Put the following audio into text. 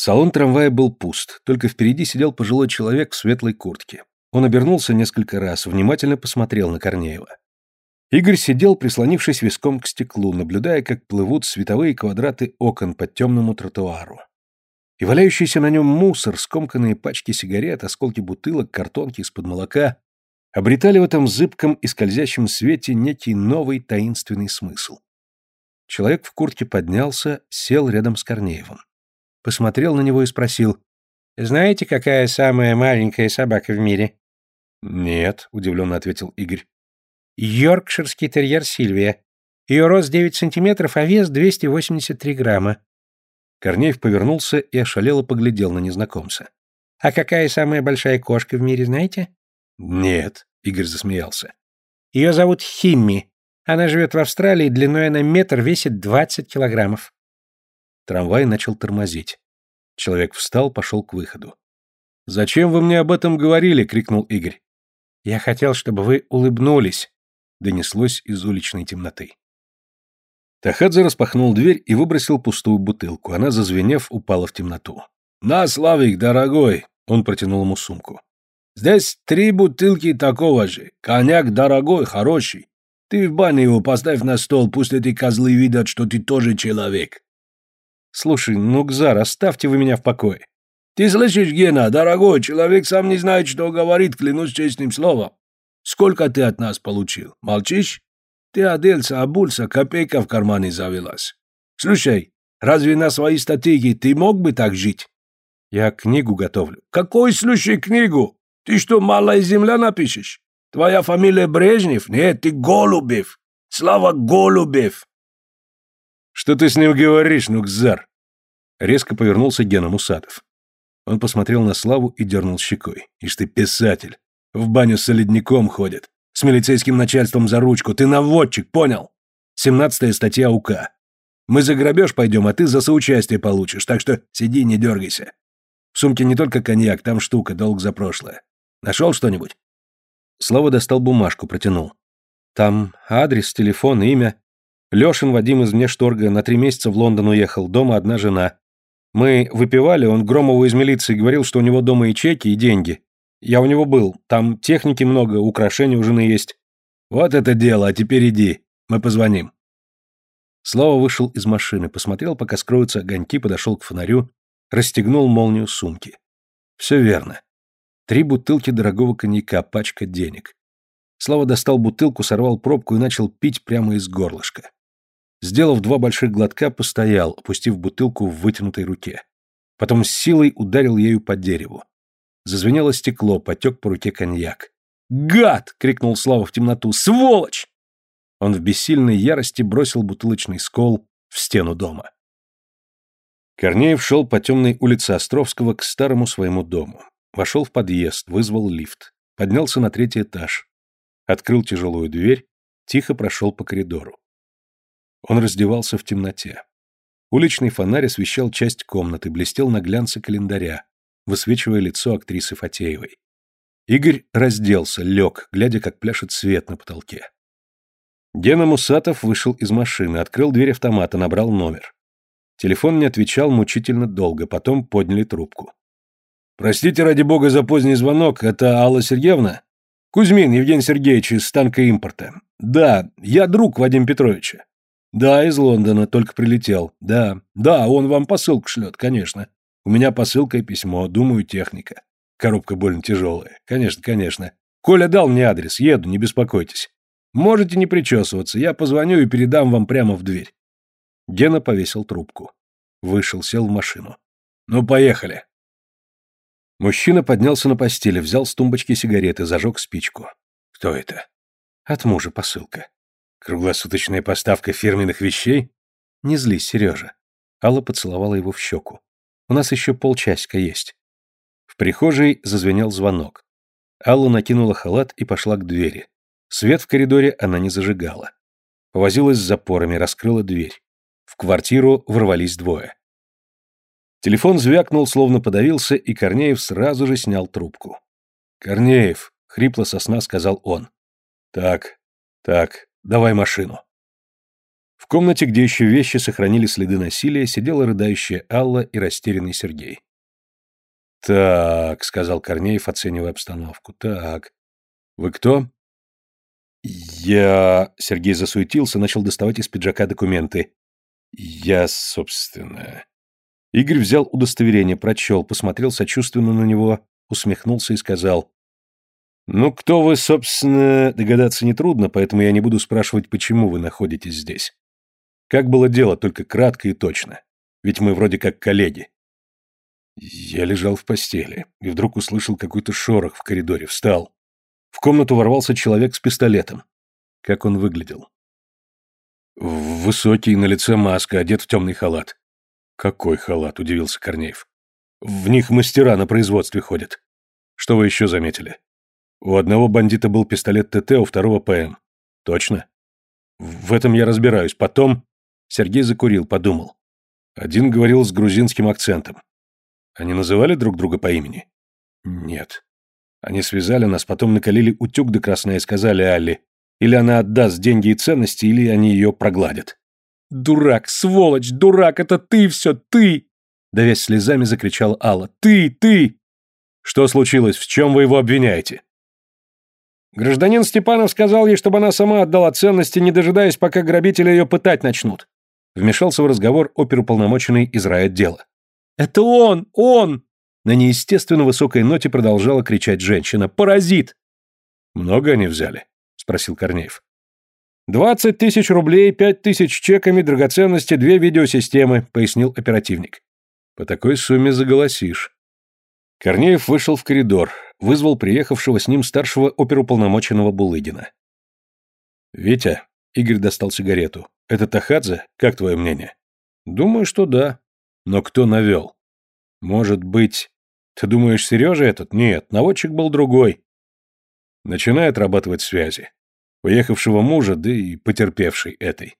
Салон трамвая был пуст, только впереди сидел пожилой человек в светлой куртке. Он обернулся несколько раз, внимательно посмотрел на Корнеева. Игорь сидел, прислонившись виском к стеклу, наблюдая, как плывут световые квадраты окон по темному тротуару. И валяющийся на нем мусор, скомканные пачки сигарет, осколки бутылок, картонки из-под молока обретали в этом зыбком и скользящем свете некий новый таинственный смысл. Человек в куртке поднялся, сел рядом с Корнеевым. Посмотрел на него и спросил, «Знаете, какая самая маленькая собака в мире?» «Нет», — удивленно ответил Игорь. «Йоркширский терьер Сильвия. Ее рост 9 сантиметров, а вес 283 грамма». Корнеев повернулся и ошалело поглядел на незнакомца. «А какая самая большая кошка в мире, знаете?» «Нет», — Игорь засмеялся. «Ее зовут Химми. Она живет в Австралии, длиной на метр, весит 20 килограммов». Трамвай начал тормозить. Человек встал, пошел к выходу. «Зачем вы мне об этом говорили?» — крикнул Игорь. «Я хотел, чтобы вы улыбнулись», — донеслось из уличной темноты. Тахадзе распахнул дверь и выбросил пустую бутылку. Она, зазвенев, упала в темноту. «На, Славик, дорогой!» — он протянул ему сумку. «Здесь три бутылки такого же. Коньяк дорогой, хороший. Ты в бане его поставь на стол, пусть эти козлы видят, что ты тоже человек». «Слушай, ну, Гзар, оставьте вы меня в покое. Ты слышишь, Гена, дорогой, человек сам не знает, что говорит, клянусь честным словом. Сколько ты от нас получил? Молчишь? Ты оделся, обулся, копейка в кармане завелась. Слушай, разве на свои статьи ты мог бы так жить? Я книгу готовлю. Какой случай книгу? Ты что, малая земля напишешь? Твоя фамилия Брежнев? Нет, ты Голубев. Слава Голубев. Что ты с ним говоришь, Нукзар? Резко повернулся Гена Мусатов. Он посмотрел на Славу и дернул щекой. Ишь ты, писатель. В баню с солидником ходит. С милицейским начальством за ручку. Ты наводчик, понял? Семнадцатая статья УК. Мы за грабеж пойдем, а ты за соучастие получишь, так что сиди, не дергайся. В сумке не только коньяк, там штука, долг за прошлое. Нашел что-нибудь? Слава достал бумажку, протянул. Там адрес, телефон, имя. Лешин Вадим из внешторга на три месяца в Лондон уехал, дома одна жена. Мы выпивали, он Громову из милиции говорил, что у него дома и чеки, и деньги. Я у него был, там техники много, украшений у жены есть. Вот это дело, а теперь иди, мы позвоним. Слава вышел из машины, посмотрел, пока скроются огоньки, подошел к фонарю, расстегнул молнию сумки. Все верно. Три бутылки дорогого коньяка, пачка денег. Слава достал бутылку, сорвал пробку и начал пить прямо из горлышка. Сделав два больших глотка, постоял, опустив бутылку в вытянутой руке. Потом с силой ударил ею по дереву. Зазвенело стекло, потек по руке коньяк. «Гад!» — крикнул Слава в темноту. «Сволочь!» Он в бессильной ярости бросил бутылочный скол в стену дома. Корнеев шел по темной улице Островского к старому своему дому. Вошел в подъезд, вызвал лифт. Поднялся на третий этаж. Открыл тяжелую дверь, тихо прошел по коридору. Он раздевался в темноте. Уличный фонарь освещал часть комнаты, блестел на глянце календаря, высвечивая лицо актрисы Фатеевой. Игорь разделся, лег, глядя, как пляшет свет на потолке. Гена Мусатов вышел из машины, открыл дверь автомата, набрал номер. Телефон не отвечал мучительно долго, потом подняли трубку. «Простите, ради бога, за поздний звонок. Это Алла Сергеевна?» «Кузьмин Евгений Сергеевич из станка импорта. Да, я друг Вадима Петровича. Да, из Лондона, только прилетел. Да, да, он вам посылку шлет, конечно. У меня посылка и письмо, думаю, техника. Коробка больно тяжелая. Конечно, конечно. Коля дал мне адрес, еду, не беспокойтесь. Можете не причесываться, я позвоню и передам вам прямо в дверь. Гена повесил трубку. Вышел, сел в машину. Ну, поехали. Мужчина поднялся на постели, взял с тумбочки сигареты, зажег спичку. Кто это? От мужа посылка. Круглосуточная поставка фирменных вещей? Не злись, Сережа. Алла поцеловала его в щеку. У нас еще полчасика есть. В прихожей зазвенел звонок. Алла накинула халат и пошла к двери. Свет в коридоре она не зажигала. Повозилась с запорами, раскрыла дверь. В квартиру ворвались двое. Телефон звякнул, словно подавился, и Корнеев сразу же снял трубку. «Корнеев», — хрипло сосна сказал он. «Так, так, Давай машину. В комнате, где еще вещи сохранили следы насилия, сидела рыдающая Алла и растерянный Сергей. «Так», — сказал Корнеев, оценивая обстановку, — «так. Вы кто?» «Я...» — Сергей засуетился, начал доставать из пиджака документы. «Я, собственно...» Игорь взял удостоверение, прочел, посмотрел сочувственно на него, усмехнулся и сказал. «Ну, кто вы, собственно, догадаться нетрудно, поэтому я не буду спрашивать, почему вы находитесь здесь. Как было дело, только кратко и точно. Ведь мы вроде как коллеги». Я лежал в постели и вдруг услышал какой-то шорох в коридоре, встал. В комнату ворвался человек с пистолетом. Как он выглядел? Высокий, на лице маска, одет в темный халат. «Какой халат?» – удивился Корнеев. «В них мастера на производстве ходят. Что вы еще заметили?» «У одного бандита был пистолет ТТ, у второго ПМ». «Точно?» «В этом я разбираюсь. Потом...» Сергей закурил, подумал. Один говорил с грузинским акцентом. Они называли друг друга по имени? Нет. Они связали нас, потом накалили утюг до красная и сказали Алле, или она отдаст деньги и ценности, или они ее прогладят. «Дурак, сволочь, дурак, это ты все, ты!» Давясь слезами, закричала Алла. «Ты, ты!» «Что случилось? В чем вы его обвиняете?» Гражданин Степанов сказал ей, чтобы она сама отдала ценности, не дожидаясь, пока грабители ее пытать начнут. Вмешался в разговор оперуполномоченный из райотдела. «Это он! Он!» На неестественно высокой ноте продолжала кричать женщина. «Паразит!» «Много они взяли?» — спросил Корнеев. «Двадцать тысяч рублей, пять тысяч чеками, драгоценности, две видеосистемы», — пояснил оперативник. «По такой сумме заголосишь». Корнеев вышел в коридор, вызвал приехавшего с ним старшего оперуполномоченного Булыгина. «Витя», — Игорь достал сигарету, — «это Тахадзе? Как твое мнение?» «Думаю, что да. Но кто навел?» «Может быть...» «Ты думаешь, Сережа этот? Нет, наводчик был другой». Начинает отрабатывать связи. Уехавшего мужа, да и потерпевшей этой.